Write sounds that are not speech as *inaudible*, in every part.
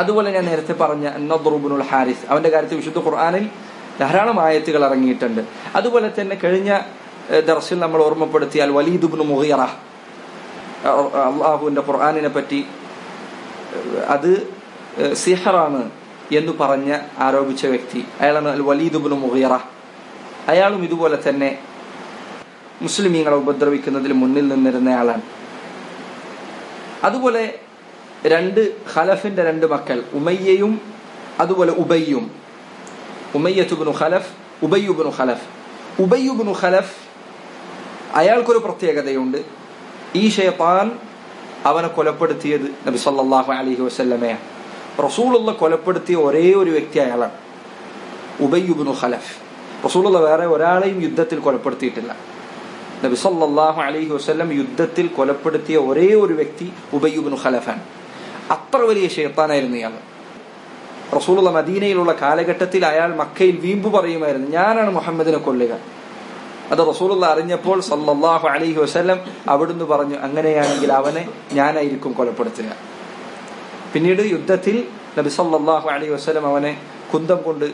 അതുപോലെ ഞാൻ നേരത്തെ പറഞ്ഞ നദ്റുബുനുൽ ഹാരിസ് അവന്റെ കാര്യത്തിൽ വിശുദ്ധ ഖുർആാനിൽ ധാരാളം ആയത്തുകൾ ഇറങ്ങിയിട്ടുണ്ട്. അതുപോലെ തന്നെ കഴിഞ്ഞ ദർശിൽ നമ്മൾ ഓർമ്മപ്പെടുത്തിയാൽ വലീദുബിന് മുഹിയറ അള്ളാഹുവിന്റെ ഖുർആാനിനെ പറ്റി അത് സിഹറാണ് എന്ന് പറഞ്ഞ് ആരോപിച്ച വ്യക്തി. അയാളാണ് വലീദുബിന് മുഹിയറ അയാളും ഇതുപോലെ തന്നെ മുസ്ലിമീങ്ങളെ ഉപദ്രവിക്കുന്നതിൽ മുന്നിൽ നിന്നിരുന്നയാളാണ് അതുപോലെ രണ്ട് ഖലഫിന്റെ രണ്ട് മക്കൾ ഉമയ്യയും അതുപോലെ ഉബയ്യും. ഉമയ്യത്തുബിനു ഖലഫ് ഉബയ്യുബിനു ഖലഫ്. ഉബയ്യുബിനു ഖലഫ് അയാൾക്കൊരു പ്രത്യേകതയുണ്ട്. ഈ ഷെയ്ത്താൻ അവനെ കൊലപ്പെടുത്തിയത് നബി സല്ലാഹു അലൈഹി വസല്ലമയാണ് റസൂലുള്ള കൊലപ്പെടുത്തിയ ഒരേ ഒരു വ്യക്തി അയാളാണ്. ഉബയ്യുബിനു ഖലഫ്. റസൂലുള്ള വേറെ ഒരാളെയും യുദ്ധത്തിൽ കൊലപ്പെടുത്തിയിട്ടില്ല. നബി സല്ലാഹു അലൈഹി വസല്ലം യുദ്ധത്തിൽ കൊലപ്പെടുത്തിയ ഒരേ ഒരു വ്യക്തി ഉബയ്യുബിനു ഖലഫാണ്. അത്ര വലിയ ഷെയ്ത്താനായിരുന്നു ഇയാൾ. റസൂലുള്ള മദീനയിലുള്ള കാലഘട്ടത്തിൽ അയാൾ മക്കയിൽ വീമ്പ് പറയുമായിരുന്നു ഞാനാണ് മുഹമ്മദിനെ കൊല്ലുക. അത് റസൂലുള്ള അറിഞ്ഞപ്പോൾ സല്ലാഹു അലൈഹി വസ്ലം അവിടുന്ന് പറഞ്ഞു അങ്ങനെയാണെങ്കിൽ അവനെ ഞാനായിരിക്കും കൊലപ്പെടുത്തുക. പിന്നീട് യുദ്ധത്തിൽ നബി സല്ലാഹു അലൈഹി വസ്ലം അവനെ കുന്തം കൊണ്ട്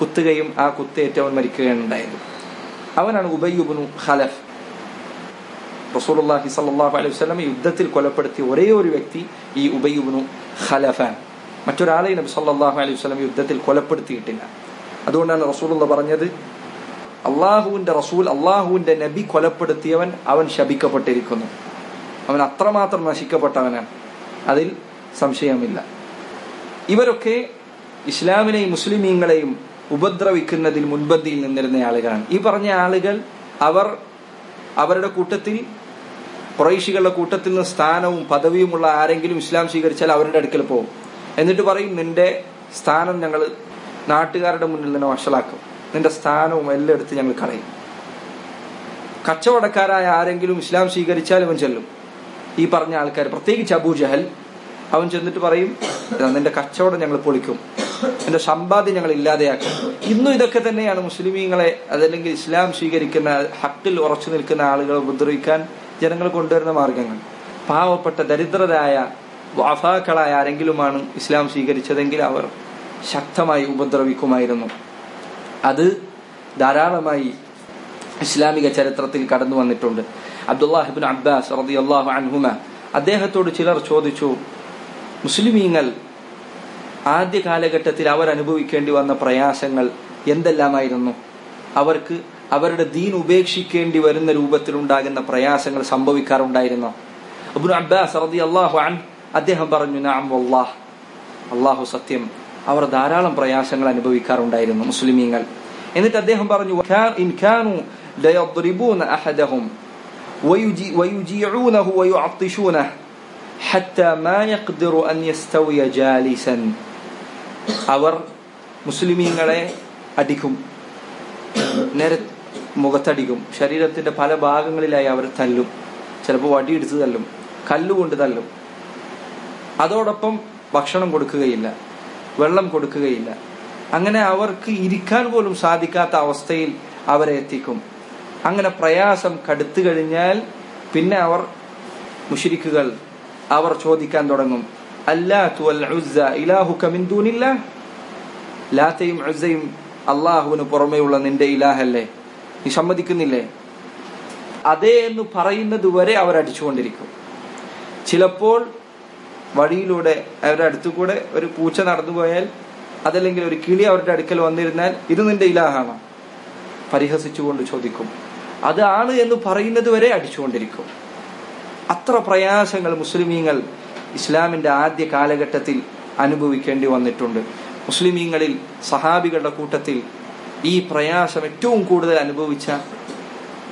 കുത്തുകയും ആ കുത്തേറ്റ് അവൻ മരിക്കുകയാണ് ഉണ്ടായത്. അവനാണ് ഉബയ്യുബുനു ഖലഫ്. റസൂലുള്ളാഹി സല്ലല്ലാഹു അലൈഹി വസല്ലം യുദ്ധത്തിൽ കൊലപ്പെടുത്തിയ ഒരേ ഒരു വ്യക്തി ഈ ഉബയ്യുബിനു ഖലഫാൻ മറ്റൊരാളെ നബി സല്ലല്ലാഹു അലൈഹി വസല്ലം യുദ്ധത്തിൽ കൊലപ്പെടുത്തിയിട്ടില്ല. അതുകൊണ്ടാണ് റസൂലുള്ള പറഞ്ഞത് അള്ളാഹുവിന്റെ റസൂൽ അള്ളാഹുവിന്റെ നബി കൊലപ്പെടുത്തിയവൻ അവൻ ശപിക്കപ്പെട്ടിരിക്കുന്നു. അവൻ അത്രമാത്രം നശിക്കപ്പെട്ടവനാണ്. അതിൽ സംശയമില്ല. ഇവരൊക്കെ ഇസ്ലാമിനെയും മുസ്ലിമീങ്ങളെയും ഉപദ്രവിക്കുന്നതിൽ മുൻപന്തിയിൽ നിന്നിരുന്ന ആളുകളാണ്. ഈ പറഞ്ഞ ആളുകൾ അവർ അവരുടെ കൂട്ടത്തിൽ കുറൈശികളുടെ കൂട്ടത്തിൽ നിന്ന് സ്ഥാനവും പദവിയുമുള്ള ആരെങ്കിലും ഇസ്ലാം സ്വീകരിച്ചാൽ അവരുടെ അടുക്കൽ പോകും. എന്നിട്ട് പറയും നിന്റെ സ്ഥാനം ഞങ്ങൾ നാട്ടുകാരുടെ മുന്നിൽ നിന്ന് വഷളാക്കും. നിന്റെ സ്ഥാനവും എല്ലാം എടുത്ത് ഞങ്ങൾ കളയും. കച്ചവടക്കാരായ ആരെങ്കിലും ഇസ്ലാം സ്വീകരിച്ചാൽ അവൻ ചെല്ലും. ഈ പറഞ്ഞ ആൾക്കാർ പ്രത്യേകിച്ച് അബൂ ജഹൽ അവൻ ചെന്നിട്ട് പറയും നിന്റെ കച്ചവടം ഞങ്ങൾ പൊളിക്കും. എന്റെ സമ്പാദ്യം ഞങ്ങൾ ഇല്ലാതെയാക്കും. ഇന്നും ഇതൊക്കെ തന്നെയാണ് മുസ്ലിമീങ്ങളെ അതല്ലെങ്കിൽ ഇസ്ലാം സ്വീകരിക്കുന്ന ഹക്കിൽ ഉറച്ചു നിൽക്കുന്ന ആളുകളെ ഉപദ്രവിക്കാൻ ജനങ്ങൾ കൊണ്ടുവരുന്ന മാർഗങ്ങൾ പാവപ്പെട്ട ദരിദ്രരായ വാഫാക്കളായ ആരെങ്കിലുമാണ് ഇസ്ലാം സ്വീകരിച്ചതെങ്കിൽ അവർ ശക്തമായി ഉപദ്രവിക്കുമായിരുന്നു. അത് ധാരാളമായി ഇസ്ലാമിക ചരിത്രത്തിൽ കടന്നു വന്നിട്ടുണ്ട്. അബ്ദുല്ലാഹിബിൻ അബ്ബാസ് റളിയല്ലാഹു അൻഹുമ അദ്ദേഹത്തോട് ചിലർ ചോദിച്ചു മുസ്ലിമീങ്ങൾ ആദ്യ കാലഘട്ടത്തിൽ അവരനുഭവിക്കേണ്ടി വന്ന പ്രയാസങ്ങൾ എന്തെല്ലാമായിരുന്നു? അവർക്ക് അവരുടെ ദീൻ ഉപേക്ഷിക്കേണ്ടി വരുന്ന രൂപത്തിലുണ്ടാകുന്ന പ്രയാസങ്ങൾ സംഭവിക്കാറുണ്ടായിരുന്നു. അബുൻ അബ്ബാസ് അള്ളാഹു അൻ അദ്ദേഹം പറഞ്ഞു നാം വല്ലാഹ്. അള്ളാഹു സത്യം അവർ ധാരാളം പ്രയാസങ്ങൾ അനുഭവിക്കാറുണ്ടായിരുന്നു മുസ്ലിമീങ്ങൾ. എന്നിട്ട് അദ്ദേഹം പറഞ്ഞു അവർ മുസ്ലിമീങ്ങളെ അടിക്കും. നേരത്തെ മുഖത്തടിക്കും. ശരീരത്തിന്റെ പല ഭാഗങ്ങളിലായി അവർ തല്ലും. ചിലപ്പോൾ വടിയെടുത്ത് തല്ലും. കല്ലുകൊണ്ട് തല്ലും. അതോടൊപ്പം ഭക്ഷണം കൊടുക്കുകയില്ല. വെള്ളം കൊടുക്കുകയില്ല. അങ്ങനെ അവർക്ക് ഇരിക്കാൻ പോലും സാധിക്കാത്ത അവസ്ഥയിൽ അവരെ എത്തിക്കും. അങ്ങനെ പ്രയാസം കടുത്തു കഴിഞ്ഞാൽ പിന്നെ അവർ മുഷിരിക്കുകൾ. അവർ ചോദിക്കാൻ തുടങ്ങും. ലാത്തയും അള്ളാഹുവിന് പുറമെയുള്ള നിന്റെ ഇലാഹല്ലേ? നീ സമ്മതിക്കുന്നില്ലേ? അതേ എന്ന് പറയുന്നത് വരെ അവർ അടിച്ചുകൊണ്ടിരിക്കും. ചിലപ്പോൾ വഴിയിലൂടെ അവരുടെ അടുത്തു കൂടെ ഒരു പൂച്ച നടന്നുപോയാൽ അതല്ലെങ്കിൽ ഒരു കിളി അവരുടെ അടുക്കൽ വന്നിരുന്നാൽ ഇത് നിന്റെ ഇലാഹാണോ? പരിഹസിച്ചുകൊണ്ട് ചോദിക്കും. അതാണ് എന്ന് പറയുന്നത് വരെ അടിച്ചുകൊണ്ടിരിക്കും. അത്ര പ്രയാസങ്ങൾ മുസ്ലിമീങ്ങൾ ഇസ്ലാമിന്റെ ആദ്യ കാലഘട്ടത്തിൽ അനുഭവിക്കേണ്ടി വന്നിട്ടുണ്ട്. മുസ്ലിമീങ്ങളിൽ സഹാബികളുടെ കൂട്ടത്തിൽ ഈ പ്രയാസം ഏറ്റവും കൂടുതൽ അനുഭവിച്ച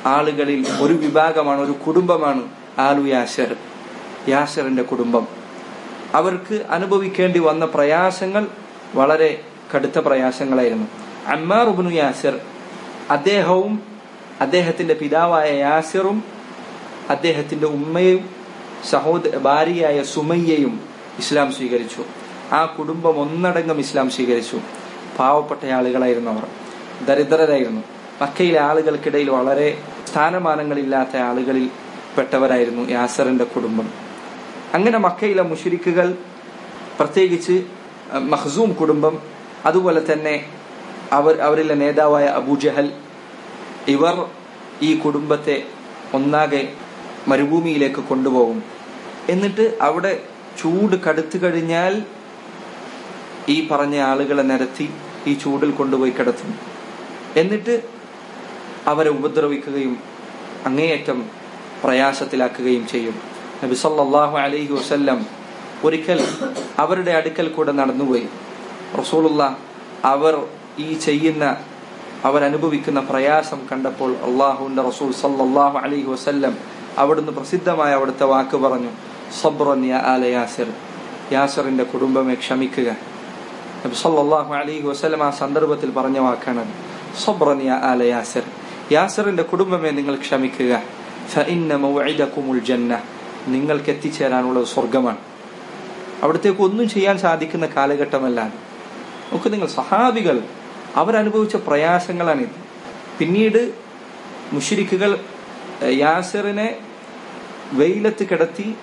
ആളുകളിൽ ഒരു വിഭാഗമാണ് ഒരു കുടുംബമാണ് ആലു യാസർ യാസറിന്റെ കുടുംബം. അവർക്ക് അനുഭവിക്കേണ്ടി വന്ന പ്രയാസങ്ങൾ വളരെ കടുത്ത പ്രയാസങ്ങളായിരുന്നു. അമ്മാർ ഉബ്നു യാസിർ അദ്ദേഹവും അദ്ദേഹത്തിന്റെ പിതാവായ യാസിറും അദ്ദേഹത്തിന്റെ ഉമ്മയും സഹോദര ഭാര്യയായ സുമയ്യയും ഇസ്ലാം സ്വീകരിച്ചു. ആ കുടുംബം ഒന്നടങ്കം ഇസ്ലാം സ്വീകരിച്ചു. പാവപ്പെട്ട ആളുകളായിരുന്നു അവർ. ദരിദ്രരായിരുന്നു. മക്കയിലെ ആളുകൾക്കിടയിൽ വളരെ സ്ഥാനമാനങ്ങളില്ലാത്ത ആളുകളിൽ പെട്ടവരായിരുന്നു യാസറിന്റെ കുടുംബം. അങ്ങനെ മക്കയിലെ മുഷിരിക്കുകൾ പ്രത്യേകിച്ച് മഹസൂം കുടുംബം അതുപോലെ തന്നെ അവർ അവരിലെ നേതാവായ അബൂജഹൽ ഇവർ ഈ കുടുംബത്തെ ഒന്നാകെ മരുഭൂമിയിലേക്ക് കൊണ്ടുപോകും. എന്നിട്ട് അവിടെ ചൂട് കടുത്തു കഴിഞ്ഞാൽ ഈ പറഞ്ഞ ആളുകളെ നിരത്തി ഈ ചൂടിൽ കൊണ്ടുപോയി കിടത്തും. എന്നിട്ട് അവരെ ഉപദ്രവിക്കുകയും അങ്ങേയറ്റം പ്രയാസത്തിലാക്കുകയും ചെയ്യും. നബി സല്ലാഹു അലൈഹി വസ്ല്ലം ഒരിക്കൽ അവരുടെ അടുക്കൽ കൂടെ നടന്നുപോയി. റസൂലുള്ള അവർ ഈ ചെയ്യുന്ന അവരനുഭവിക്കുന്ന പ്രയാസം കണ്ടപ്പോൾ അള്ളാഹുവിന്റെ റസൂൽ സല്ലാഹു അലൈഹി വസ്ല്ലം അവിടുന്ന് പ്രസിദ്ധമായ അവിടുത്തെ വാക്ക് പറഞ്ഞു യാസറിന്റെ ആല യാസിർ. യാസിറിന്റെ കുടുംബമെ ക്ഷമിക്കുക. നബി സല്ലാഹു അലൈഹി വസ്ലം ആ സന്ദർഭത്തിൽ പറഞ്ഞ വാക്കാണ് സബ്റൻ يا ആല ياسر. യാസറിന്റെ കുടുംബമേ നിങ്ങൾ ക്ഷമിക്കുക. ഫഇന്ന നിങ്ങൾക്ക് എത്തിച്ചേരാനുള്ളത് സ്വർഗമാണ് അവിടത്തേക്ക് ഒന്നും ചെയ്യാൻ സാധിക്കുന്ന കാലഘട്ടമല്ല നമുക്ക് നിങ്ങൾ സഹാബികൾ അവരനുഭവിച്ച പ്രയാസങ്ങളാണിത്. പിന്നീട് മുഷിരിക്കുകൾ യാസിറിനെ വെയിലത്ത് കിടത്തി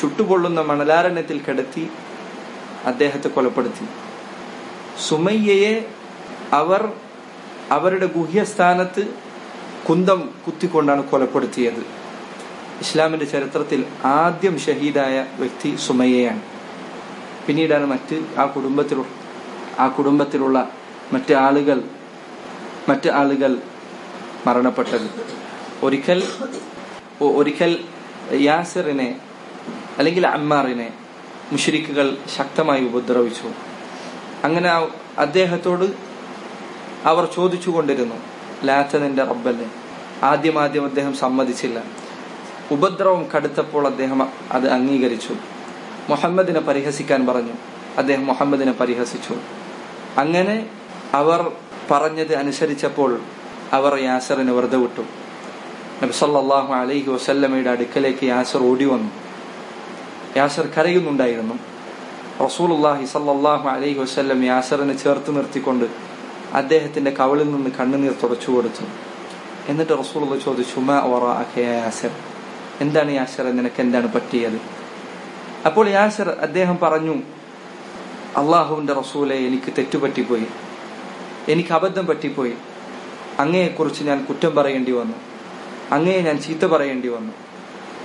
ചുട്ടുപൊള്ളുന്ന മണലാരണ്യത്തിൽ കിടത്തി അദ്ദേഹത്തെ കൊലപ്പെടുത്തി. സുമയ്യയെ അവർ അവരുടെ ഗുഹ്യസ്ഥാനത്ത് കുന്തം കുത്തിക്കൊണ്ടാണ് കൊലപ്പെടുത്തിയത്. ഇസ്ലാമിന്റെ ചരിത്രത്തിൽ ആദ്യം ഷഹീദായ വ്യക്തി സുമയ്യയാണ്. പിന്നീടാണ് മറ്റ് ആ കുടുംബത്തിൽ ആ കുടുംബത്തിലുള്ള മറ്റ് ആളുകൾ മറ്റ് ആളുകൾ മരണപ്പെട്ടത്. ഒരിക്കൽ ഒരിക്കൽ യാസിറിനെ അല്ലെങ്കിൽ അമ്മാറിനെ മുഷരിക്കുകൾ ശക്തമായി ഉപദ്രവിച്ചു. അങ്ങനെ അദ്ദേഹത്തോട് അവർ ചോദിച്ചു കൊണ്ടിരുന്നു ലാത്ത നിന്റെ റബ്ബല്ലേ? ആദ്യം ആദ്യം അദ്ദേഹം സമ്മതിച്ചില്ല. ഉപദ്രവം കടുത്തപ്പോൾ അദ്ദേഹം അത് അംഗീകരിച്ചു. മുഹമ്മദിനെ പരിഹസിക്കാൻ പറഞ്ഞു. അദ്ദേഹം മുഹമ്മദിനെ പരിഹസിച്ചു. അങ്ങനെ അവർ പറഞ്ഞത് അനുസരിച്ചപ്പോൾ അവർ യാസറിന് വെറുതെ വിട്ടു. നബി സല്ലല്ലാഹു അലൈഹി വസല്ലമയുടെ അടുക്കലേക്ക് യാസർ ഓടി വന്നു. യാസർ കരയുന്നുണ്ടായിരുന്നു. റസൂലുള്ളാഹി സല്ലാഹു അലൈഹി വസ്ല്ലം യാസറിനെ ചേർത്ത് നിർത്തിക്കൊണ്ട് അദ്ദേഹത്തിന്റെ കവളിൽ നിന്ന് കണ്ണുനീർ തുടച്ചു കൊടുത്തു. എന്നിട്ട് റസൂലുള്ള ചോദിച്ചു മാ എന്താണ് യാസർ? നിനക്ക് എന്താണ് പറ്റിയത്? അപ്പോൾ യാസർ അദ്ദേഹം പറഞ്ഞു അള്ളാഹുവിന്റെ റസൂലെ എനിക്ക് തെറ്റുപറ്റിപ്പോയി. എനിക്ക് അബദ്ധം പറ്റിപ്പോയി. അങ്ങയെക്കുറിച്ച് ഞാൻ കുറ്റം പറയേണ്ടി വന്നു. അങ്ങയെ ഞാൻ ചീത്ത പറയേണ്ടി വന്നു.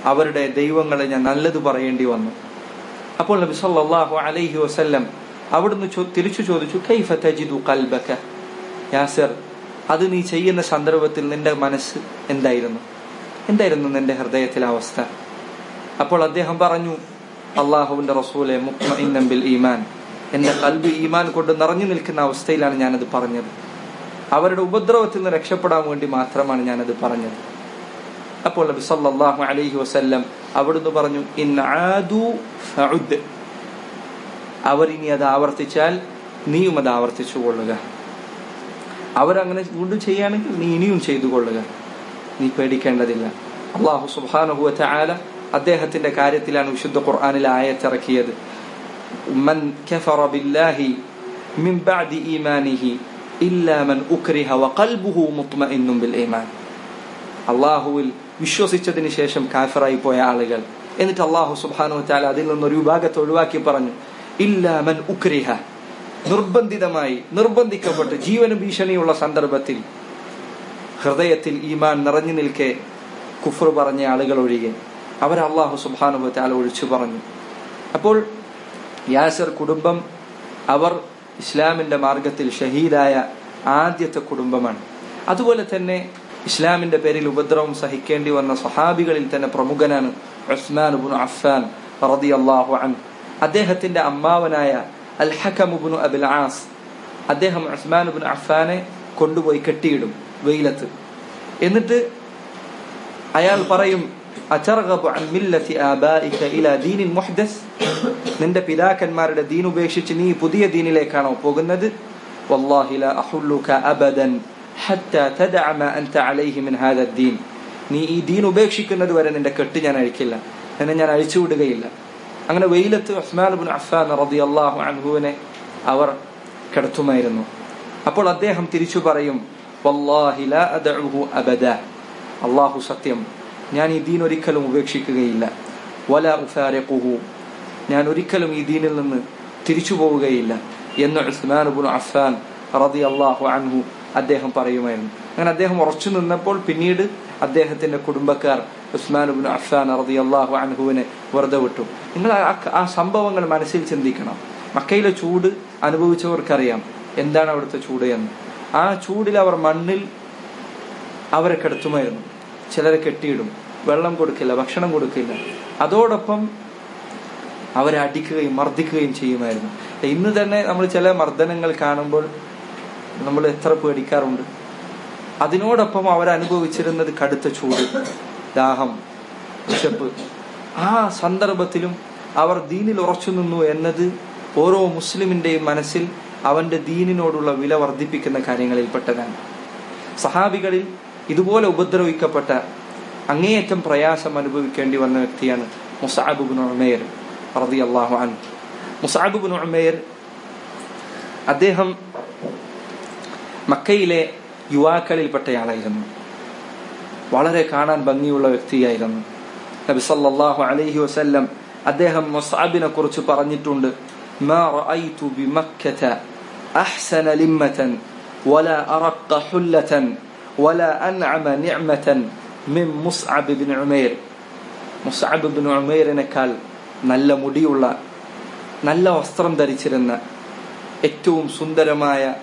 അവരുടെ ദൈവങ്ങളെ ഞാൻ നല്ലത് പറയേണ്ടി വന്നു. അപ്പോൾ നബി സല്ലല്ലാഹു അലൈഹി വസല്ലം അവിടുന്ന് തിരിച്ചു ചോദിച്ചു കൈഫ തജിദു ഖൽബക യാസർ അത് നീ ചെയ്യുന്ന സന്ദർഭത്തിൽ നിന്റെ മനസ്സ് എന്തായിരുന്നു? എന്തായിരുന്നു നിന്റെ ഹൃദയത്തിലെ അവസ്ഥ? അപ്പോൾ അദ്ദേഹം പറഞ്ഞു അള്ളാഹുവിന്റെ റസൂലെ മുക്മഇന്നം ബിൽ ഈമാൻ. എന്റെ കൽബ് ഈമാൻ കൊണ്ട് നിറഞ്ഞു നിൽക്കുന്ന അവസ്ഥയിലാണ് ഞാനത് പറഞ്ഞത്. അവരുടെ ഉപദ്രവത്തിൽ നിന്ന് രക്ഷപ്പെടാൻ വേണ്ടി മാത്രമാണ് ഞാനത് പറഞ്ഞത്. അപ്പോൾ നബി സല്ലല്ലാഹു അലൈഹി വസല്ലം അവിടുന്ന് പറഞ്ഞു ഇന്നാദു ഇനി അത് ആവർത്തിച്ചാൽ നീയും അത് ആവർത്തിച്ചു കൊള്ളുക. അവരങ്ങനെ വീണ്ടും ചെയ്യുകയാണെങ്കിൽ നീ ഇനിയും ചെയ്തു കൊള്ളുക നീ പേടിക്കേണ്ടതില്ല. അള്ളാഹു സുബ്ഹാനഹു ആല അദ്ദേഹത്തിന്റെ കാര്യത്തിലാണ് വിശുദ്ധ ഖുർആാനിൽ ഈമാൻ. അള്ളാഹുവിൽ വിശ്വസിച്ചതിന് ശേഷം കാഫറായി പോയ ആളുകൾ. എന്നിട്ട് അള്ളാഹു സുബ്ഹാനഹു വതആല അതിൽ നിന്നൊരു വിഭാഗത്തെ ഒഴിവാക്കി പറഞ്ഞു. ഇല്ലാമൻ ഉക്രിഹ. നിർബന്ധിതമായി നിർബന്ധിക്കപ്പെട്ട് ജീവന് ഭീഷണിയുള്ള സന്ദർഭത്തിൽ ഹൃദയത്തിൽ ഈമാൻ നിറഞ്ഞു നിൽക്കെ കുഫർ പറഞ്ഞ ആളുകൾ ഒഴികെ അവർ അള്ളാഹു സുബാനുഭവത്താൽ ഒഴിച്ചു പറഞ്ഞു. അപ്പോൾ യാസർ കുടുംബം അവർ ഇസ്ലാമിന്റെ മാർഗത്തിൽ ഷഹീദായ ആദ്യത്തെ കുടുംബമാണ്. അതുപോലെ തന്നെ ഇസ്ലാമിന്റെ പേരിൽ ഉപദ്രവം സഹിക്കേണ്ടി വന്ന സ്വഹാബികളിൽ തന്നെ പ്രമുഖനാണ് ഉസ്മാൻ അഫ്ഫാൻ റളിയല്ലാഹു അൻഹു. അദ്ദേഹത്തിന്റെ അമ്മാവനായ അൽ ഹക്കമുബിനു അബിൽ ആസ് അദ്ദേഹം ഉസ്മാൻ ഉബിൻ അഫ്ഫാനെ കൊണ്ടുപോയി കെട്ടിയിടും വെയിലത്ത്. എന്നിട്ട് അയാൾ പറയും നിന്റെ പിതാക്കന്മാരുടെ ദീൻ ഉപേക്ഷിച്ച് നീ പുതിയ ദീനിലേക്കാണോ പോകുന്നത്? നീ ഈ ദീൻ ഉപേക്ഷിക്കുന്നത് വരെ നിന്റെ കെട്ട് ഞാൻ അഴിക്കില്ല. എന്നെ ഞാൻ അഴിച്ചുവിടുകയില്ല. അങ്ങനെ വെയിലത്ത് ഉസ്മാൻ ബിൻ അഫ്ഫാൻ റളിയല്ലാഹു അൻഹുവിനെ അവർ കിടത്തുമായിരുന്നു. അപ്പോൾ അദ്ദേഹം തിരിച്ചു പറയും അള്ളാഹു സത്യം ഞാൻ ഈ ദീൻ ഒരിക്കലും ഉപേക്ഷിക്കുകയില്ല. വല ഉഫാരിഖുഹു ഞാൻ ഒരിക്കലും ഈ ദീനിൽ നിന്ന് തിരിച്ചു പോവുകയില്ല എന്ന് ഉസ്മാനുബുൻ അഫാൻ റതി അള്ളാഹു അൻഹു അദ്ദേഹം പറയുമായിരുന്നു. അങ്ങനെ അദ്ദേഹം ഉറച്ചു നിന്നപ്പോൾ പിന്നീട് അദ്ദേഹത്തിന്റെ കുടുംബക്കാർ ഉസ്മാനുബിൻ അഫ്സാൻ റതി അള്ളാഹു അൻഹുവിനെ വെറുതെ വിട്ടു. നിങ്ങൾ ആ സംഭവങ്ങൾ മനസ്സിൽ ചിന്തിക്കണം. മക്കയിലെ ചൂട് അനുഭവിച്ചവർക്കറിയാം എന്താണ് അവിടുത്തെ ചൂട് എന്ന്. ആ ചൂടിൽ അവർ മണ്ണിൽ അവരെ കിടത്തുമായിരുന്നു. ചിലരെ കെട്ടിയിടും. വെള്ളം കൊടുക്കില്ല ഭക്ഷണം കൊടുക്കില്ല. അതോടൊപ്പം അവരെ അടിക്കുകയും മർദ്ദിക്കുകയും ചെയ്യുമായിരുന്നു. ഇന്ന് തന്നെ നമ്മൾ ചില മർദ്ദനങ്ങൾ കാണുമ്പോൾ നമ്മൾ എത്ര പേടിക്കാറുണ്ട്. അതിനോടൊപ്പം അനുഭവിച്ചിരുന്നത് കടുത്ത ചൂട് ദാഹം വിശപ്പ്. ആ സന്ദർഭത്തിലും അവർ ദീനിൽ ഉറച്ചു നിന്നു എന്നത് ഓരോ മുസ്ലിമിന്റെയും മനസ്സിൽ അവന്റെ ദീനിനോടുള്ള വില വർദ്ധിപ്പിക്കുന്ന കാര്യങ്ങളിൽ പെട്ടതാണ് സഹാബികളിൽ ഇതുപോലെ ഉപദ്രവിക്കപ്പെട്ട അങ്ങേയറ്റം പ്രയാസം അനുഭവിക്കേണ്ടി വന്ന വ്യക്തിയാണ് മുസാബുബിൻ ഉമേർ റതി അള്ളാഹു മുസാബുബിൻ ഉമേർ അദ്ദേഹം മക്കയിലെ യുവാക്കളിൽപ്പെട്ടയാളായിരുന്നു. വളരെ കാണാൻ ഭംഗിയുള്ള വ്യക്തിയായിരുന്നു. നബി സല്ലല്ലാഹു അലൈഹി വസല്ലം അദ്ദേഹം മൊസാബിനെ കുറിച്ച് പറഞ്ഞിട്ടുണ്ട്. മാ അഹ്സന അറഖ മിൻ Musab bin Umair. Musab bin നല്ല മുടിയുള്ള നല്ല വസ്ത്രം ധരിച്ചിരുന്ന ഏറ്റവും സുന്ദരമായ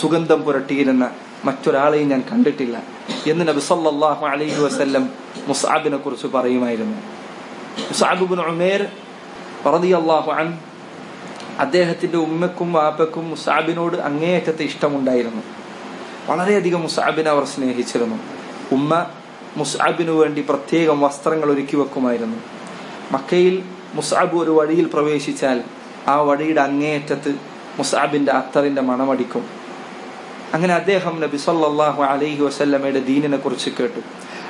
സുഗന്ധം പുരട്ടിയിരുന്ന മറ്റൊരാളെയും ഞാൻ കണ്ടിട്ടില്ല എന്ന് നബി സല്ലാഹു അലൈഹി വസ്ല്ലം മുസാബിനെ കുറിച്ച് പറയുമായിരുന്നു. അൻ അദ്ദേഹത്തിന്റെ ഉമ്മക്കും വാപ്പക്കും മുസാബിനോട് അങ്ങേയറ്റത്തെ ഇഷ്ടമുണ്ടായിരുന്നു. വളരെയധികം മുസാബിനെ അവർ സ്നേഹിച്ചിരുന്നു. ഉമ്മ മുസാബിനു വേണ്ടി പ്രത്യേകം വസ്ത്രങ്ങൾ ഒരുക്കി വെക്കുമായിരുന്നു. മക്കയിൽ മുസാബ് ഒരു വഴിയിൽ പ്രവേശിച്ചാൽ ആ വഴിയുടെ അങ്ങേയറ്റത്ത് മുസാബിന്റെ അത്തറിന്റെ മണമടിക്കും. അങ്ങനെ അദ്ദേഹം നബി സല്ലാഹു അലൈഹി വസല്ലമയുടെ ദീനിനെ കുറിച്ച് കേട്ടു.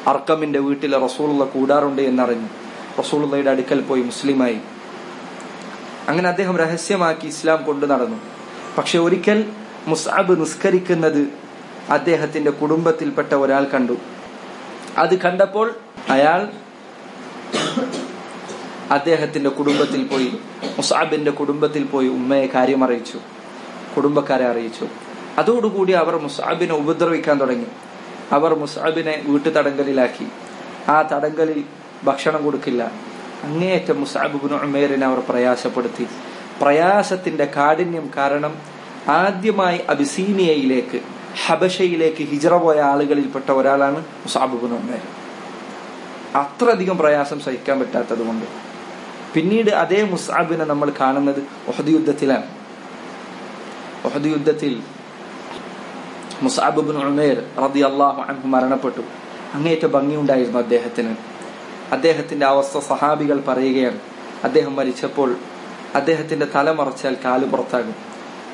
അർക്കമിന്റെ വീട്ടിലെ റസൂലുള്ള കൂടാറുണ്ട് എന്നറിഞ്ഞു. റസൂലുള്ളയുടെ അടുക്കൽ പോയി മുസ്ലിമായി. അങ്ങനെ അദ്ദേഹം രഹസ്യമാക്കി ഇസ്ലാം കൊണ്ടു നടന്നു. പക്ഷെ ഒരിക്കൽ മുസാബ് നിസ്കരിക്കുന്നത് അദ്ദേഹത്തിന്റെ കുടുംബത്തിൽപ്പെട്ട ഒരാൾ കണ്ടു. അത് കണ്ടപ്പോൾ അയാൾ അദ്ദേഹത്തിന്റെ കുടുംബത്തിൽ പോയി മുസാബിന്റെ കുടുംബത്തിൽ പോയി ഉമ്മയെ കാര്യം അറിയിച്ചു. കുടുംബക്കാരെ അറിയിച്ചു. അതോടുകൂടി അവർ മുസാബിനെ ഉപദ്രവിക്കാൻ തുടങ്ങി. അവർ മുസാബിനെ വീട്ടു തടങ്കലിലാക്കി ആ തടങ്കലിൽ ഭക്ഷണം കൊടുക്കില്ല. അങ്ങേയറ്റം മുസാബിബിന് ഉമേറിനെ അവർ പ്രയാസപ്പെടുത്തി. പ്രയാസത്തിന്റെ കാഠിന്യം കാരണം ആദ്യമായി അബിസീനിയയിലേക്ക് ഹബഷയിലേക്ക് ഹിജറ പോയ ആളുകളിൽപ്പെട്ട ഒരാളാണ് മുസാബിബിന് ഉമേർ. അത്രയധികം പ്രയാസം സഹിക്കാൻ പറ്റാത്തത് കൊണ്ട്. പിന്നീട് അതേ മുസാബിനെ നമ്മൾ കാണുന്നത് ഒഹദ് യുദ്ധത്തിലാണ്. ഒഹദ് യുദ്ധത്തിൽ മുസാബിബിൻ ഉമേർ റതി അള്ളാഹു അൻഹു മരണപ്പെട്ടു. അങ്ങേറ്റ ഭംഗിയുണ്ടായിരുന്നു അദ്ദേഹത്തിന്. അദ്ദേഹത്തിന്റെ അവസ്ഥ സഹാബികൾ പറയുകയാണ്. അദ്ദേഹം മരിച്ചപ്പോൾ അദ്ദേഹത്തിന്റെ തല മറച്ചാൽ കാൽ പുറത്താകും.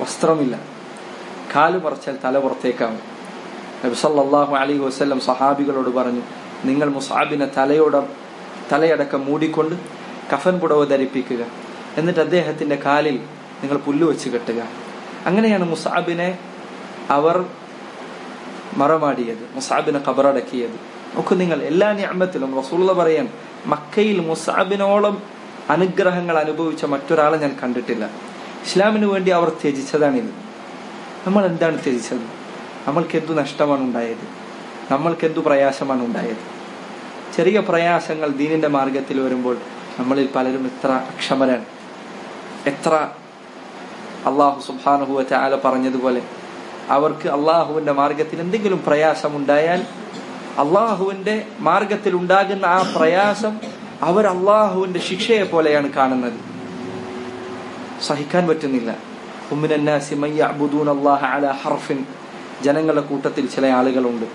വസ്ത്രമില്ല. കാൽ മറച്ചാൽ തല പുറത്തേക്കാവും. നബി സല്ലല്ലാഹു അലൈഹി വസല്ലം സഹാബികളോട് പറഞ്ഞു നിങ്ങൾ മുസാബിനെ തലയോട തലയടക്കം മൂടിക്കൊണ്ട് കഫൻ പുടവ് ധരിപ്പിക്കുക. എന്നിട്ട് അദ്ദേഹത്തിന്റെ കാലിൽ നിങ്ങൾ പുല്ലുവെച്ച് കെട്ടുക. അങ്ങനെയാണ് മുസാബിനെ അവർ മറമാടിയത് മുസാബിനെ കബറടക്കിയത് നോക്കൂ നിങ്ങൾ എല്ലാ ഞാമത്തിലും റസൂള്ള പറയാൻ മക്കയിൽ മുസാബിനോളം അനുഗ്രഹങ്ങൾ അനുഭവിച്ച മറ്റൊരാളെ ഞാൻ കണ്ടിട്ടില്ല. ഇസ്ലാമിന് വേണ്ടി അവർ ത്യജിച്ചതാണിത്. നമ്മൾ എന്താണ് ത്യജിച്ചത്? നമ്മൾക്ക് എന്തു നഷ്ടമാണ് ഉണ്ടായത്? നമ്മൾക്ക് എന്തു പ്രയാസമാണ് ഉണ്ടായത്? ചെറിയ പ്രയാസങ്ങൾ ദീനിന്റെ മാർഗത്തിൽ വരുമ്പോൾ നമ്മളിൽ പലരും എത്ര അക്ഷമരാണ്. എത്ര അള്ളാഹു സുബാനുഹുവ ആല പറഞ്ഞതുപോലെ അവർക്ക് അള്ളാഹുവിന്റെ മാർഗത്തിൽ എന്തെങ്കിലും പ്രയാസമുണ്ടായാൽ അള്ളാഹുവിന്റെ മാർഗത്തിൽ ഉണ്ടാകുന്ന ആ പ്രയാസം അവർ അള്ളാഹുവിന്റെ ശിക്ഷയെ പോലെയാണ് കാണുന്നത്. സഹിക്കാൻ പറ്റുന്നില്ല. ഹർഫിൻ. ജനങ്ങളുടെ കൂട്ടത്തിൽ ചില ആളുകളുണ്ട്.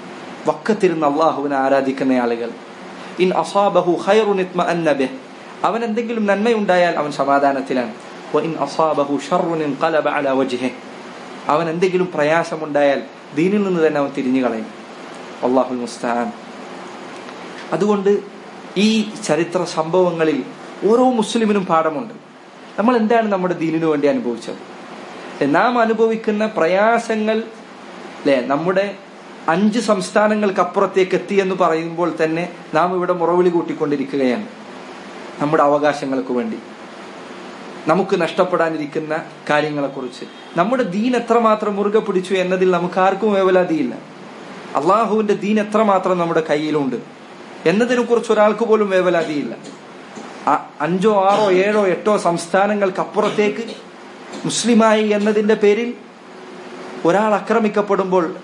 വക്കത്തിരുന്ന് അള്ളാഹുവിനെ ആരാധിക്കുന്ന ആളുകൾ. ഇൻ അസാബഹു അവൻ എന്തെങ്കിലും നന്മയുണ്ടായാൽ അവൻ സമാധാനത്തിലാണ്. അവൻ എന്തെങ്കിലും പ്രയാസമുണ്ടായാൽ ദീനിൽ നിന്ന് തന്നെ അവൻ തിരിഞ്ഞു കളയും. അള്ളാഹുൽ മുസ്താൻ. അതുകൊണ്ട് ഈ ചരിത്ര സംഭവങ്ങളിൽ ഓരോ മുസ്ലിമിനും പാഠമുണ്ട്. നമ്മൾ എന്താണ് നമ്മുടെ ദീനിനു വേണ്ടി അനുഭവിച്ചത്? നാം അനുഭവിക്കുന്ന പ്രയാസങ്ങൾ അല്ലെ നമ്മുടെ അഞ്ച് സംസ്ഥാനങ്ങൾക്ക് അപ്പുറത്തേക്ക് എത്തി എന്ന് പറയുമ്പോൾ തന്നെ നാം ഇവിടെ മുറവിളി കൂട്ടിക്കൊണ്ടിരിക്കുകയാണ്. നമ്മുടെ അവകാശങ്ങൾക്ക് വേണ്ടി. നമുക്ക് നഷ്ടപ്പെടാനിരിക്കുന്ന കാര്യങ്ങളെക്കുറിച്ച്. നമ്മുടെ ദീൻ എത്രമാത്രം മുറുകെ പിടിച്ചു എന്നതിൽ നമുക്ക് ആർക്കും വേവലാതിയില്ല. അള്ളാഹുവിന്റെ ദീൻ എത്രമാത്രം നമ്മുടെ കയ്യിലുണ്ട് എന്നതിനെ കുറിച്ച് ഒരാൾക്ക് പോലും വേവലാതിയില്ല. അഞ്ചോ ആറോ ഏഴോ എട്ടോ സംസ്ഥാനങ്ങൾക്കപ്പുറത്തേക്ക് മുസ്ലിമായി എന്നതിന്റെ പേരിൽ ഒരാൾ ആക്രമിക്കപ്പെടുമ്പോൾ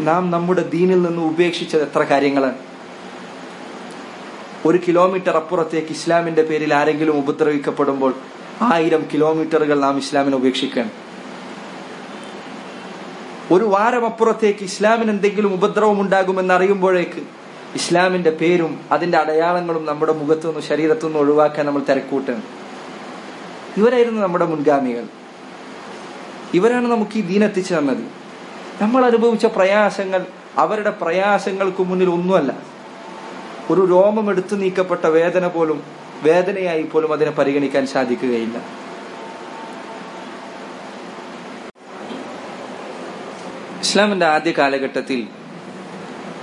നാം നമ്മുടെ ദീനിൽ നിന്ന് ഉപേക്ഷിച്ചത് എത്ര കാര്യങ്ങളാണ്? ഒരു കിലോമീറ്റർ അപ്പുറത്തേക്ക് ഇസ്ലാമിന്റെ പേരിൽ ആരെങ്കിലും ഉപദ്രവിക്കപ്പെടുമ്പോൾ ആയിരം കിലോമീറ്ററുകൾ നാം ഇസ്ലാമിനെ ഉപേക്ഷിക്കണം. ഒരു വാരം അപ്പുറത്തേക്ക് ഇസ്ലാമിന് എന്തെങ്കിലും ഉപദ്രവം ഉണ്ടാകുമെന്ന് അറിയുമ്പോഴേക്ക് ഇസ്ലാമിന്റെ പേരും അതിന്റെ അടയാളങ്ങളും നമ്മുടെ മുഖത്തു നിന്ന് ശരീരത്തു നിന്ന് ഒഴിവാക്കാൻ നമ്മൾ തിരക്കൂട്ടണം. ഇവരായിരുന്നു നമ്മുടെ മുൻഗാമികൾ. ഇവരാണ് നമുക്ക് ഈ ദീനെത്തിച്ചു തന്നത്. നമ്മൾ അനുഭവിച്ച പ്രയാസങ്ങൾ അവരുടെ പ്രയാസങ്ങൾക്ക് മുന്നിൽ ഒന്നുമല്ല. ഒരു രോമം എടുത്തു നീക്കപ്പെട്ട വേദന പോലും വേദനയായി പോലും അതിനെ പരിഗണിക്കാൻ സാധിക്കുകയില്ല. ഇസ്ലാമിന്റെ ആദ്യ കാലഘട്ടത്തിൽ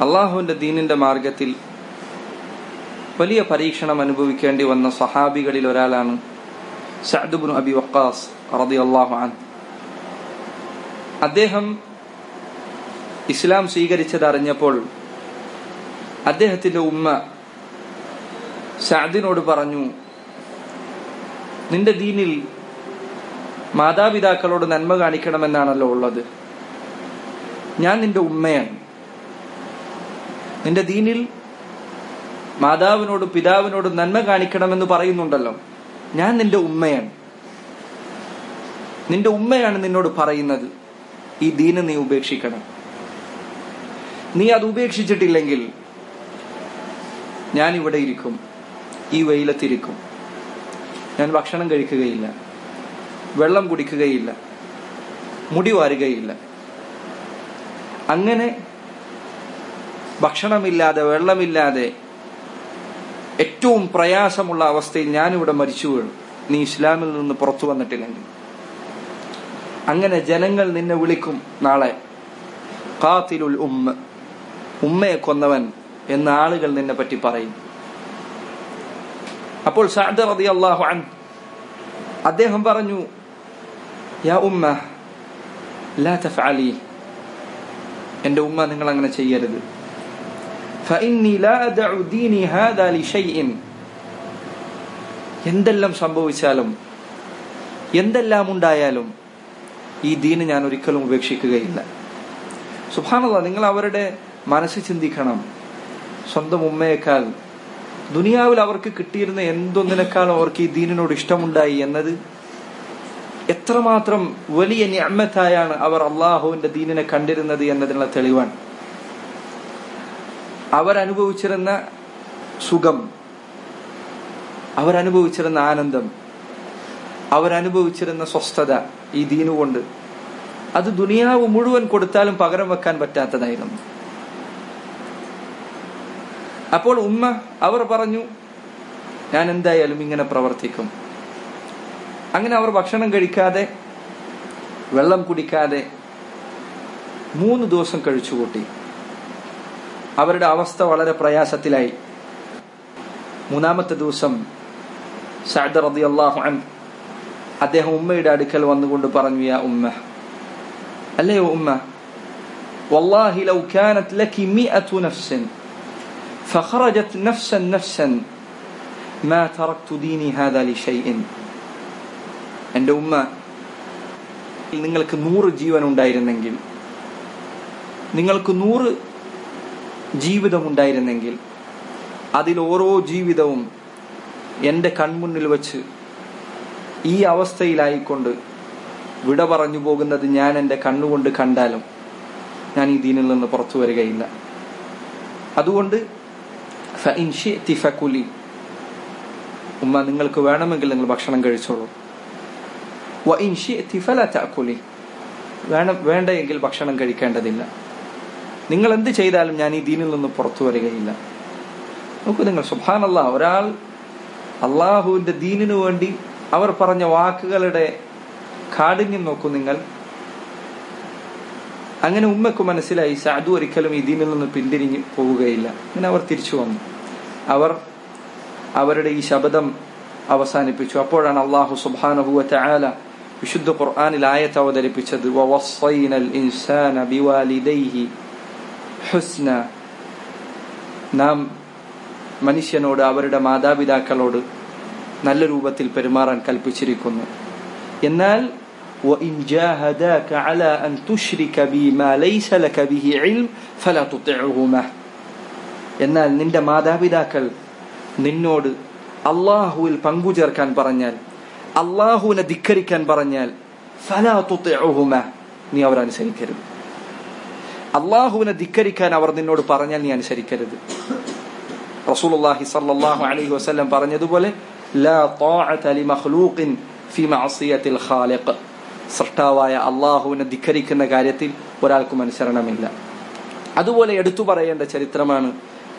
അള്ളാഹുവിന്റെ ദീനിന്റെ മാർഗത്തിൽ വലിയ പരീക്ഷണം അനുഭവിക്കേണ്ടി വന്ന സഹാബികളിൽ ഒരാളാണ് അബി വക്കാസ് അൻ അദ്ദേഹം ഇസ്ലാം സ്വീകരിച്ചത് അറിഞ്ഞപ്പോൾ അദ്ദേഹത്തിന്റെ ഉമ്മ സഅദിനോട് പറഞ്ഞു നിന്റെ ദീനിൽ മാതാപിതാക്കളോട് നന്മ കാണിക്കണമെന്നാണല്ലോ ഉള്ളത്. ഞാൻ നിന്റെ ഉമ്മയാണ്. നിന്റെ ദീനിൽ മാതാവിനോടും പിതാവിനോടും നന്മ കാണിക്കണമെന്ന് പറയുന്നുണ്ടല്ലോ. ഞാൻ നിന്റെ ഉമ്മയാണ്. നിന്റെ ഉമ്മയാണ് നിന്നോട് പറയുന്നത്. ഈ ദീന് നീ ഉപേക്ഷിക്കണം. നീ അത് ഉപേക്ഷിച്ചിട്ടില്ലെങ്കിൽ ഞാൻ ഇവിടെ ഇരിക്കും. ഈ വെയിലത്തിരിക്കും. ഞാൻ ഭക്ഷണം കഴിക്കുകയില്ല. വെള്ളം കുടിക്കുകയില്ല. മുടി വാരുകയില്ല. അങ്ങനെ ഭക്ഷണമില്ലാതെ വെള്ളമില്ലാതെ ഏറ്റവും പ്രയാസമുള്ള അവസ്ഥയിൽ ഞാനിവിടെ മരിച്ചു വീഴും നീ ഇസ്ലാമിൽ നിന്ന് പുറത്തു വന്നിട്ടില്ലെങ്കിൽ. അങ്ങനെ ജനങ്ങൾ നിന്നെ വിളിക്കും നാളെ. കാത്തിലുൽ ഉമ്മ. ഉമ്മയെ കൊന്നവൻ എന്ന ആളുകൾ നിന്നെ പറ്റി പറയും അപ്പോൾ സഅദ് റളിയല്ലാഹു അൻ അദ്ദേഹം പറഞ്ഞു യാ ഉമ്മ ലാ തഫഅലി എന്റെ ഉമ്മ നിങ്ങൾ അങ്ങനെ ചെയ്യരുത് فإني لا أدع ديني هذا لشيء എന്തെല്ലാം സംഭവിച്ചാലും എന്തെല്ലാം ഉണ്ടായാലും ഈ ദീന് ഞാൻ ഒരിക്കലും ഉപേക്ഷിക്കുകയില്ല സുഭാനല്ല നിങ്ങൾ അവരുടെ മനസ്സ് ചിന്തിക്കണം സ്വന്തം ഉമ്മയേക്കാൾ. ദുനിയാവിൽ അവർക്ക് കിട്ടിയിരുന്ന എന്തൊന്നിനേക്കാളും അവർക്ക് ഈ ദീനിനോട് ഇഷ്ടമുണ്ടായി എന്നത് എത്രമാത്രം വലിയ ഞമ്മത്തായാണ് അവർ അള്ളാഹുവിന്റെ ദീനിനെ കണ്ടിരുന്നത് എന്നതിനുള്ള തെളിവാണ്. അവരനുഭവിച്ചിരുന്ന സുഖം അവരനുഭവിച്ചിരുന്ന ആനന്ദം അവരനുഭവിച്ചിരുന്ന സ്വസ്ഥത ഈ ദീനുകൊണ്ട് അത് ദുനിയാവ് മുഴുവൻ കൊടുത്താലും പകരം വെക്കാൻ പറ്റാത്തതായിരുന്നു. അപ്പോൾ ഉമ്മ അവർ പറഞ്ഞു ഞാൻ എന്തായാലും ഇങ്ങനെ പ്രവർത്തിക്കും. അങ്ങനെ അവർ ഭക്ഷണം കഴിക്കാതെ വെള്ളം കുടിക്കാതെ മൂന്ന് ദിവസം കഴിച്ചുകൂട്ടി. അവരുടെ അവസ്ഥ വളരെ പ്രയാസത്തിലായി. മൂന്നാമത്തെ ദിവസം സഅദ് റതി അള്ളാഹു അദ്ദേഹം ഉമ്മയുടെ അടുക്കൽ വന്നുകൊണ്ട് പറഞ്ഞു യാ ഉമ്മ അല്ലയോ ഉമ്മ വല്ലാഹി ലൗ കാനത് ലകി മിഅതു നഫ്സിൻ. فخرجت نفسا نفسا ما تركت ديني هذا لشيء എൻ്റെ ഉമ്മ നിങ്ങൾക്ക് നൂറ് ജീവൻ ഉണ്ടായിരുന്നെങ്കിൽ നിങ്ങൾക്ക് നൂറ് ജീവിതമുണ്ടായിരുന്നെങ്കിൽ അതിൽ ഓരോ ജീവിതവും എൻ്റെ കൺമുന്നിൽ വച്ച് ഈ അവസ്ഥയിലായിക്കൊണ്ട് വിട പറഞ്ഞു പോകുന്നത് ഞാൻ എൻ്റെ കണ്ണുകൊണ്ട് കണ്ടാലും ഞാൻ ഈ ദീനിൽ നിന്ന് പുറത്തു വരികയില്ല അതുകൊണ്ട് ഫഇൻ ശിഅ്തി ഫകുലി. ഉമ്മ നിങ്ങൾക്ക് വേണമെങ്കിൽ നിങ്ങൾ ഭക്ഷണം കഴിച്ചോളൂ. ഫലി വേണം വേണ്ടെങ്കിൽ ഭക്ഷണം കഴിക്കേണ്ടതില്ല. നിങ്ങൾ എന്ത് ചെയ്താലും ഞാൻ ഈ ദീനിൽ നിന്ന് പുറത്തു വരികയില്ല. നോക്കൂ നിങ്ങൾ സുബാനല്ല ഒരാൾ അള്ളാഹുവിന്റെ ദീനിനു വേണ്ടി അവർ പറഞ്ഞ വാക്കുകളുടെ കാഠിന്യം നോക്കൂ നിങ്ങൾ. അങ്ങനെ ഉമ്മക്ക് മനസ്സിലായി സാധു ഒരിക്കലും ഇതിൽ നിന്ന് പിന്തിരിഞ്ഞ് പോവുകയില്ല. അങ്ങനെ അവർ തിരിച്ചു വന്നു. അവർ അവരുടെ ഈ ശബ്ദം അവസാനിപ്പിച്ചു. അപ്പോഴാണ് അള്ളാഹു സുബാനഹുവ വിശുദ്ധ ഖുർആാനിൽ ആയത്ത് അവതരിപ്പിച്ചത്. നാം മനുഷ്യനോട് അവരുടെ മാതാപിതാക്കളോട് നല്ല രൂപത്തിൽ പെരുമാറാൻ കൽപ്പിച്ചിരിക്കുന്നു. എന്നാൽ وإن جاهداك على أن تشرك بي ما ليس لك به علم فلا تطعهما എന്നാൽ നിന്റെ മാതാപിതാക്കൾ നിന്നോട് അള്ളാഹുവിൽ പങ്കുചേർക്കാൻ പറഞ്ഞാൽ അള്ളാഹുവിനെ ധിക്കരിക്കാൻ പറഞ്ഞാൽ ഫലാ തുത്തിഅഹുമ നീ അവർ അനുസരിക്കരുത് അള്ളാഹുവിനെ ധിക്കരിക്കാൻ അവർ നിന്നോട് പറഞ്ഞാൽ നീ അനുസരിക്കരുത് റസൂലുള്ളാഹി സ്വല്ലല്ലാഹു അലൈഹി വസല്ലം പറഞ്ഞതുപോലെ ലാ ത്വാഅത ലിമഖ്ലൂഖിൻ ഫി മഅസിയത്തിൽ ഖാലിഖ് സൃഷ്ടാവായ അള്ളാഹുവിനെ ധിക്കരിക്കുന്ന കാര്യത്തിൽ ഒരാൾക്കും അനുസരണമില്ല അതുപോലെ എടുത്തു പറയേണ്ട ചരിത്രമാണ്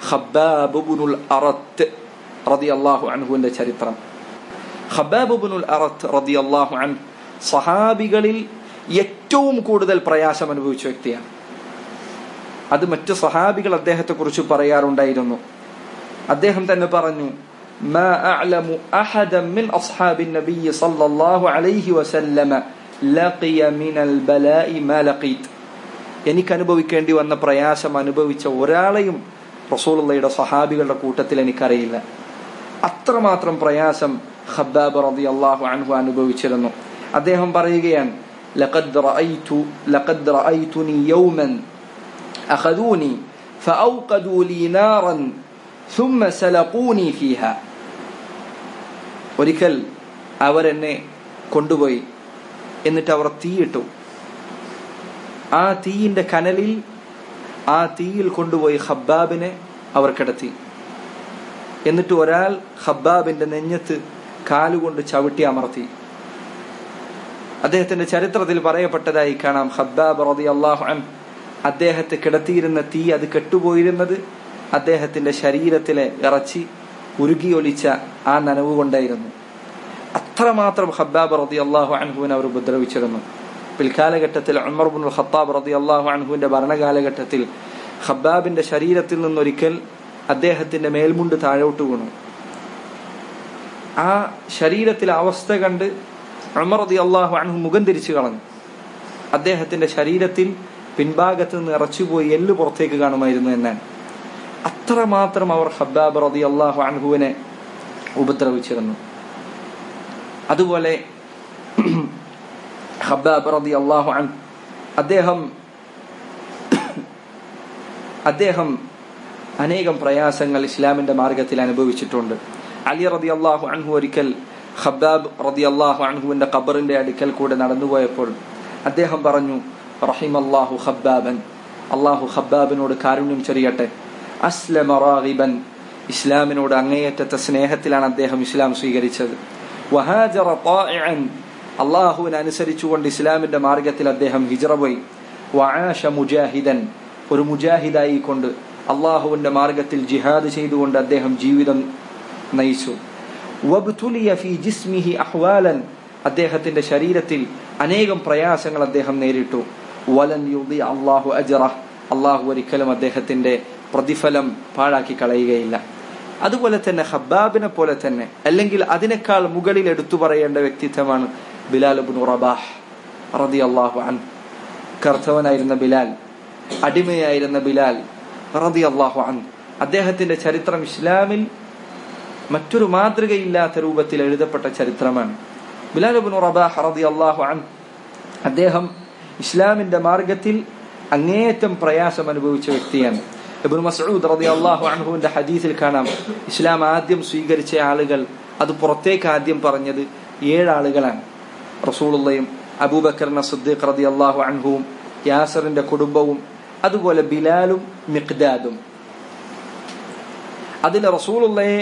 ഖബ്ബാബുൽ അറത്ത് റളിയല്ലാഹു അൻഹുവിന്റെ ചരിത്രം ഖബ്ബാബുൽ അറത്ത് റളിയല്ലാഹു അൻഹു സഹാബികളിൽ ഏറ്റവും കൂടുതൽ പ്രയാസം അനുഭവിച്ച വ്യക്തിയാണ് അത് മറ്റു സഹാബികൾ അദ്ദേഹത്തെ കുറിച്ച് പറയാറുണ്ടായിരുന്നു അദ്ദേഹം തന്നെ പറഞ്ഞു ما أعلم أحدا من أصحاب النبي صلى الله عليه وسلم لقي من البلاء ما لقيت എനിക്ക് അനുഭവിക്കേണ്ടി വന്ന പ്രയാസം അനുഭവിച്ച ഒരാളെയും റസൂലുള്ളയുടെ സഹാബികളുടെ കൂട്ടത്തിൽ എനിക്കറിയില്ല അത്രമാത്രം പ്രയാസം ഖബ്ബാബ് റളിയല്ലാഹു അൻഹു അനുഭവിച്ചിരുന്നു അദ്ദേഹം പറയുകയാണ് ലഖദ് റഅയ്തു ലഖദ് റഅയ്തുനി യൗമൻ അഖദൂനി ഫഔഖദൂ ലീ നാറൻ ثم سلقوني فيها ഒരിക്കൽ അവരെന്നെ കൊണ്ടുപോയി എന്നിട്ട് അവർ തീയിട്ടു. ആ തീയിന്റെ കനലിൽ ആ തീയിൽ കൊണ്ടുപോയി ഹബ്ബാബിനെ അവർ കിടത്തി. എന്നിട്ട് ഒരാൾ ഹബ്ബാബിന്റെ നെഞ്ഞത്ത് കാലുകൊണ്ട് ചവിട്ടി അമർത്തി. അദ്ദേഹത്തിന്റെ ചരിത്രത്തിൽ പറയപ്പെട്ടതായി കാണാം. ഹബ്ബാബ് റതി അള്ളാഹു അൻ അദ്ദേഹത്തെ കിടത്തിയിരുന്ന തീ അത് കെട്ടുപോയിരുന്നത് അദ്ദേഹത്തിന്റെ ശരീരത്തിലെ ഇറച്ചി ഉരുകിയൊലിച്ച ആ നനവ് കൊണ്ടായിരുന്നു. അത്രമാത്രം ഹബ്ബാബ് റതി അള്ളാഹു അൻഹുവിനെ അവർ ഉപദ്രവിച്ചിരുന്നു. പിൽക്കാലഘട്ടത്തിൽ ഉമർ ബുൽ ഖത്താബ് റതി അള്ളാഹു അൻഹുവിന്റെ ഭരണകാലഘട്ടത്തിൽ ഹബ്ബാബിന്റെ ശരീരത്തിൽ നിന്നൊരിക്കൽ അദ്ദേഹത്തിന്റെ മേൽമുണ്ട് താഴോട്ട് വീണു. ആ ശരീരത്തിലെ അവസ്ഥ കണ്ട് ഉമർ റതി അള്ളാഹു അൻഹു മുഖം തിരിച്ചു കളഞ്ഞു. അദ്ദേഹത്തിന്റെ ശരീരത്തിൽ പിൻഭാഗത്ത് നിന്ന് ഇറച്ചുപോയി എല്ല് പുറത്തേക്ക് കാണുമായിരുന്നു എന്നാണ്. അത്രമാത്രം അവർ ഹബ്ബാബ് റതി അള്ളാഹു അൻഹുവിനെ ഉപദ്രവിച്ചിരുന്നു. അതുപോലെ ഹബ്ബാബ് റതി അള്ളാഹു അദ്ദേഹം *clears throat* അദ്ദേഹം അനേകം പ്രയാസങ്ങൾ ഇസ്ലാമിന്റെ മാർഗത്തിൽ അനുഭവിച്ചിട്ടുണ്ട്. അലി റതി അള്ളാഹു അൻഹു ഒരിക്കൽ ഖബ്ബാബ് റതി അള്ളാഹു അൻഹുവിന്റെ ഖബറിന്റെ അടുക്കൽ കൂടെ നടന്നുപോയപ്പോൾ അദ്ദേഹം പറഞ്ഞു റഹിം അള്ളാഹു ഖബ്ബാബൻ അള്ളാഹു ഖബ്ബാബിനോട് കാരുണ്യം ചൊരിയട്ടെ. അസ്ലമ റാഗിബൻ ഇസ്ലാമിനോട് അങ്ങേയറ്റത്തെ സ്നേഹത്തിലാണ് അദ്ദേഹം ഇസ്ലാം സ്വീകരിച്ചത്. വഹാജറ താഇഅൻ അള്ളാഹുവിനെ അനുസരിച്ചുകൊണ്ട് ഇസ്ലാമിന്റെ മാർഗത്തിൽ അദ്ദേഹം ഹിജറ പോയി. വആശ മുജാഹിദൻ. ഒരു മുജാഹിദായി കൊണ്ട് അള്ളാഹുവിന്റെ മാർഗത്തിൽ ജിഹാദ് ചെയ്തുകൊണ്ട് അദ്ദേഹം ജീവിതം നയിച്ചു. ഫി ജിസ്മിഹി അഹ്വാലൻ. അദ്ദേഹത്തിന്റെ ശരീരത്തിൽ അനേകം പ്രയാസങ്ങൾ അദ്ദേഹം നേരിട്ടു. വലൻ യുദി അള്ളാഹു അജറ അള്ളാഹു ഒരിക്കലും അദ്ദേഹത്തിന്റെ പ്രതിഫലം പാഴാക്കി കളയുകയില്ല. അതുപോലെ തന്നെ ഹബ്ബാബിനെ പോലെ തന്നെ അല്ലെങ്കിൽ അതിനേക്കാൾ മുകളിൽ എടുത്തു പറയേണ്ട വ്യക്തിത്വമാണ് ബിലാൽ റബാഹ് അള്ളാഹു അൻ കർത്തവനായിരുന്ന ബിലാൽ അടിമയായിരുന്ന ബിലാൽ റതി അള്ളാഹു അൻ അദ്ദേഹത്തിന്റെ ചരിത്രം ഇസ്ലാമിൽ മറ്റൊരു മാതൃകയില്ലാത്ത രൂപത്തിൽ എഴുതപ്പെട്ട ചരിത്രമാണ്. ബിലാൽ അബ്നു റബാഹ് റതി അള്ളാഹു അൻ അദ്ദേഹം ഇസ്ലാമിന്റെ മാർഗത്തിൽ അങ്ങേയറ്റം പ്രയാസം അനുഭവിച്ച വ്യക്തിയാണ്. ഇബ്നു മസ്ഊദ് റളിയല്ലാഹു അൻഹുവിന്റെ ഹദീസിൽ കാണാം. ഇസ്ലാം ആദ്യം സ്വീകരിച്ച ആളുകൾ അത് പുറത്തേക്ക് ആദ്യം പറഞ്ഞത് ഏഴ് ആളുകളാണ് അബൂബക്കറിന സുദ്ദീഖ് റതി റളിയല്ലാഹു അൻഹുവും യാസറിന്റെ കുടുംബവും അതുപോലെ ബിലാലും മിഖ്ദാദും. അതിൽ റസൂലുള്ളയെ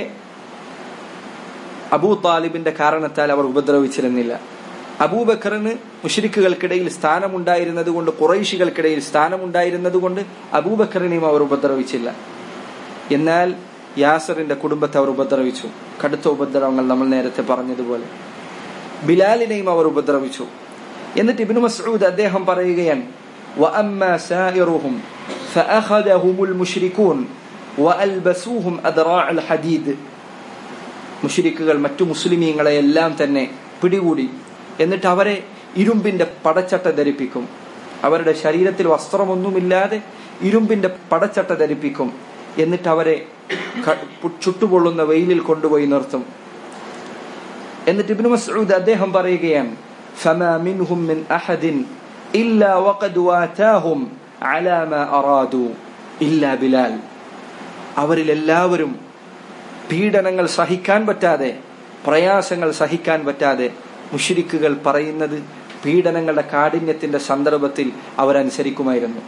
അബൂ താലിബിന്റെ കാരണത്താൽ അവർ ഉപദ്രവിച്ചിരുന്നില്ല. അബൂബക്കറിന് മുഷരിക്കുകൾക്കിടയിൽ സ്ഥാനമുണ്ടായിരുന്നത് കൊണ്ട് കുറൈശികൾക്കിടയിൽ സ്ഥാനമുണ്ടായിരുന്നത് കൊണ്ട് അബൂബക്കറിനെയും അവർ ഉപദ്രവിച്ചില്ല. എന്നാൽ യാസറിന്റെ കുടുംബത്തെ അവർ ഉപദ്രവിച്ചു. കടുത്ത ഉപദ്രവങ്ങൾ നമ്മൾ നേരത്തെ പറഞ്ഞതുപോലെ. ബിലാലിനെയും അവർ ഉപദ്രവിച്ചു. എന്നിട്ട് ഇബിനു മസൂദ് അദ്ദേഹം പറയുകയാണ് മറ്റു മുസ്ലിമീങ്ങളെ എല്ലാം തന്നെ പിടികൂടി. എന്നിട്ട് അവരെ ഇരുമ്പിന്റെ പടച്ചട്ട ധരിപ്പിക്കും അവരുടെ ശരീരത്തിൽ വസ്ത്രമൊന്നുമില്ലാതെ ഇരുമ്പിന്റെ പടച്ചട്ട ധരിപ്പിക്കും എന്നിട്ട് അവരെ ക- പു- ചുട്ടുപൊള്ളുന്ന വെയിലിൽ കൊണ്ടുപോയി നിർത്തും എന്നിട്ട് ഇബ്നു മസ്ഊദ് അദ്ദേഹം പറയുകയാണ് فما منهم من أحد إلا وقد واتاهم على ما أرادوا إلا بلال അവരിൽ എല്ലാവരും പീഡനങ്ങൾ സഹിക്കാൻ പറ്റാതെ പ്രയാസങ്ങൾ സഹിക്കാൻ പറ്റാതെ മുഷിരിക്കുകൾ പറയുന്നത് പീഡനങ്ങളുടെ കാഠിന്യത്തിന്റെ സന്ദർഭത്തിൽ അവരനുസരിക്കുമായിരുന്നു.